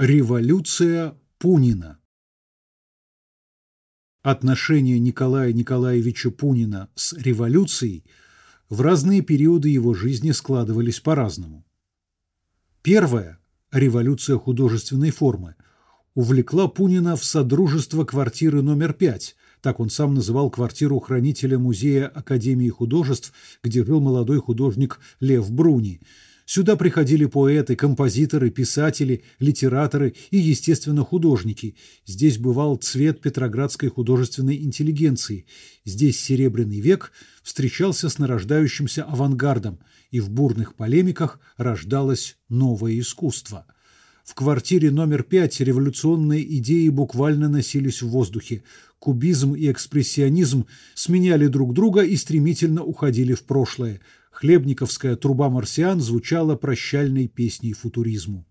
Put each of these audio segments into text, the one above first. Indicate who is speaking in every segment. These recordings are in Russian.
Speaker 1: Революция Пунина Отношения Николая Николаевича Пунина с революцией в разные периоды его жизни складывались по-разному. Первая – революция художественной формы – увлекла Пунина в содружество квартиры номер пять, так он сам называл квартиру хранителя музея Академии художеств, где жил молодой художник Лев Бруни – Сюда приходили поэты, композиторы, писатели, литераторы и, естественно, художники. Здесь бывал цвет петроградской художественной интеллигенции. Здесь Серебряный век встречался с нарождающимся авангардом, и в бурных полемиках рождалось новое искусство. В квартире номер пять революционные идеи буквально носились в воздухе. Кубизм и экспрессионизм сменяли друг друга и стремительно уходили в прошлое – хлебниковская труба марсиан звучала прощальной песней футуризму.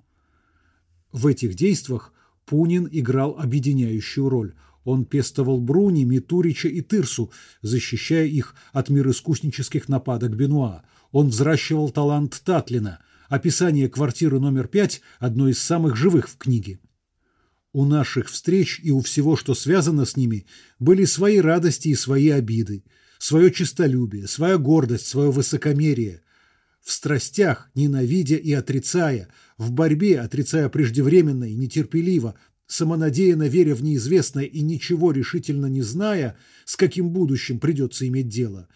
Speaker 1: В этих действиях Пунин играл объединяющую роль. Он пестовал Бруни, Митурича и Тырсу, защищая их от мироискуснических нападок Бенуа. Он взращивал талант Татлина. Описание квартиры номер пять – одно из самых живых в книге. У наших встреч и у всего, что связано с ними, были свои радости и свои обиды свое честолюбие, своя гордость, свое высокомерие. В страстях, ненавидя и отрицая, в борьбе, отрицая преждевременно и нетерпеливо, самонадеянно веря в неизвестное и ничего решительно не зная, с каким будущим придется иметь дело.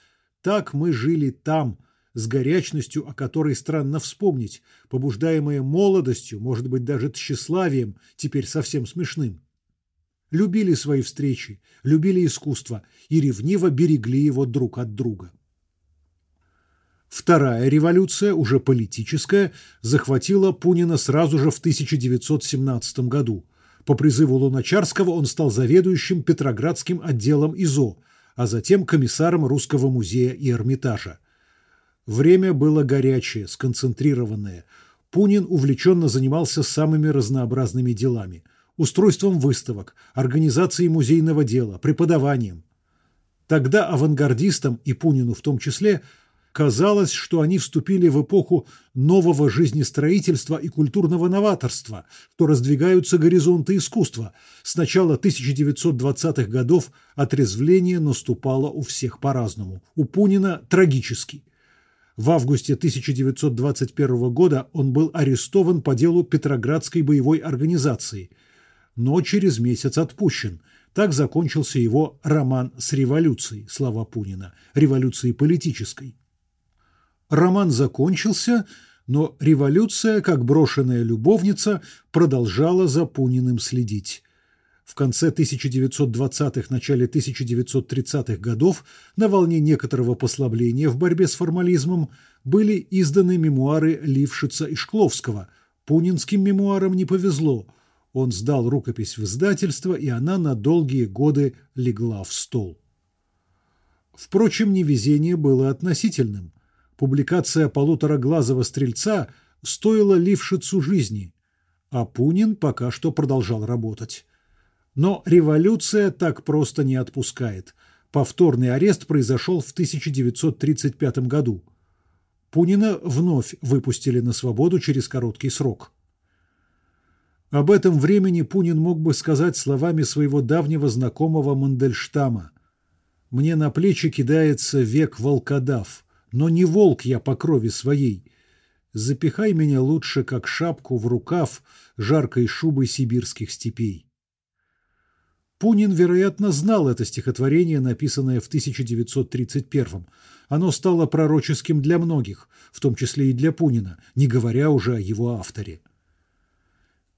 Speaker 1: Так мы жили там, с горячностью, о которой странно вспомнить, побуждаемая молодостью, может быть, даже тщеславием, теперь совсем смешным любили свои встречи, любили искусство и ревниво берегли его друг от друга. Вторая революция, уже политическая, захватила Пунина сразу же в 1917 году. По призыву Луначарского он стал заведующим Петроградским отделом ИЗО, а затем комиссаром Русского музея и Эрмитажа. Время было горячее, сконцентрированное. Пунин увлеченно занимался самыми разнообразными делами – устройством выставок, организацией музейного дела, преподаванием. Тогда авангардистам и Пунину в том числе казалось, что они вступили в эпоху нового жизнестроительства и культурного новаторства, что раздвигаются горизонты искусства. С начала 1920-х годов отрезвление наступало у всех по-разному. У Пунина трагически. В августе 1921 года он был арестован по делу Петроградской боевой организации – но через месяц отпущен. Так закончился его роман с революцией, слова Пунина, революцией политической. Роман закончился, но революция, как брошенная любовница, продолжала за Пуниным следить. В конце 1920-х, начале 1930-х годов на волне некоторого послабления в борьбе с формализмом были изданы мемуары Лившица и Шкловского. Пунинским мемуарам не повезло – он сдал рукопись в издательство, и она на долгие годы легла в стол. Впрочем, невезение было относительным. Публикация полутораглазого стрельца стоила Лившицу жизни, а Пунин пока что продолжал работать. Но революция так просто не отпускает. Повторный арест произошел в 1935 году. Пунина вновь выпустили на свободу через короткий срок. Об этом времени Пунин мог бы сказать словами своего давнего знакомого Мандельштама. «Мне на плечи кидается век волкодав, но не волк я по крови своей. Запихай меня лучше, как шапку, в рукав жаркой шубой сибирских степей». Пунин, вероятно, знал это стихотворение, написанное в 1931 Оно стало пророческим для многих, в том числе и для Пунина, не говоря уже о его авторе.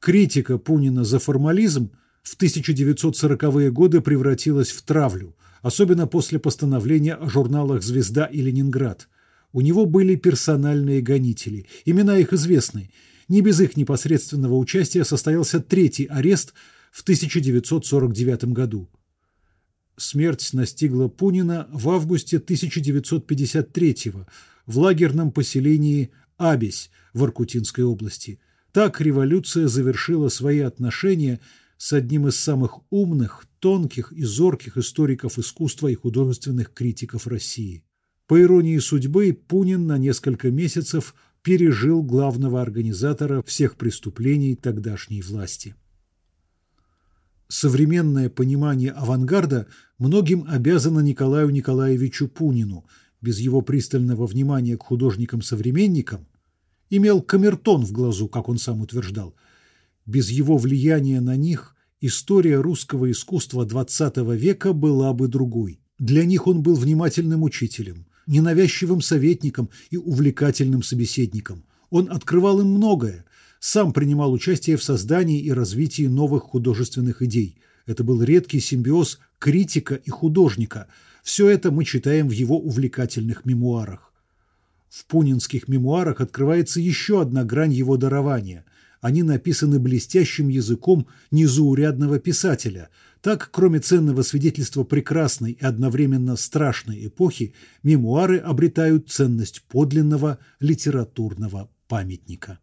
Speaker 1: Критика Пунина за формализм в 1940-е годы превратилась в травлю, особенно после постановления о журналах «Звезда» и «Ленинград». У него были персональные гонители, имена их известны. Не без их непосредственного участия состоялся третий арест в 1949 году. Смерть настигла Пунина в августе 1953 в лагерном поселении Абесь в Аркутинской области – так революция завершила свои отношения с одним из самых умных, тонких и зорких историков искусства и художественных критиков России. По иронии судьбы, Пунин на несколько месяцев пережил главного организатора всех преступлений тогдашней власти. Современное понимание авангарда многим обязано Николаю Николаевичу Пунину. Без его пристального внимания к художникам-современникам имел камертон в глазу, как он сам утверждал. Без его влияния на них история русского искусства XX века была бы другой. Для них он был внимательным учителем, ненавязчивым советником и увлекательным собеседником. Он открывал им многое, сам принимал участие в создании и развитии новых художественных идей. Это был редкий симбиоз критика и художника. Все это мы читаем в его увлекательных мемуарах. В пунинских мемуарах открывается еще одна грань его дарования. Они написаны блестящим языком незаурядного писателя. Так, кроме ценного свидетельства прекрасной и одновременно страшной эпохи, мемуары обретают ценность подлинного литературного памятника.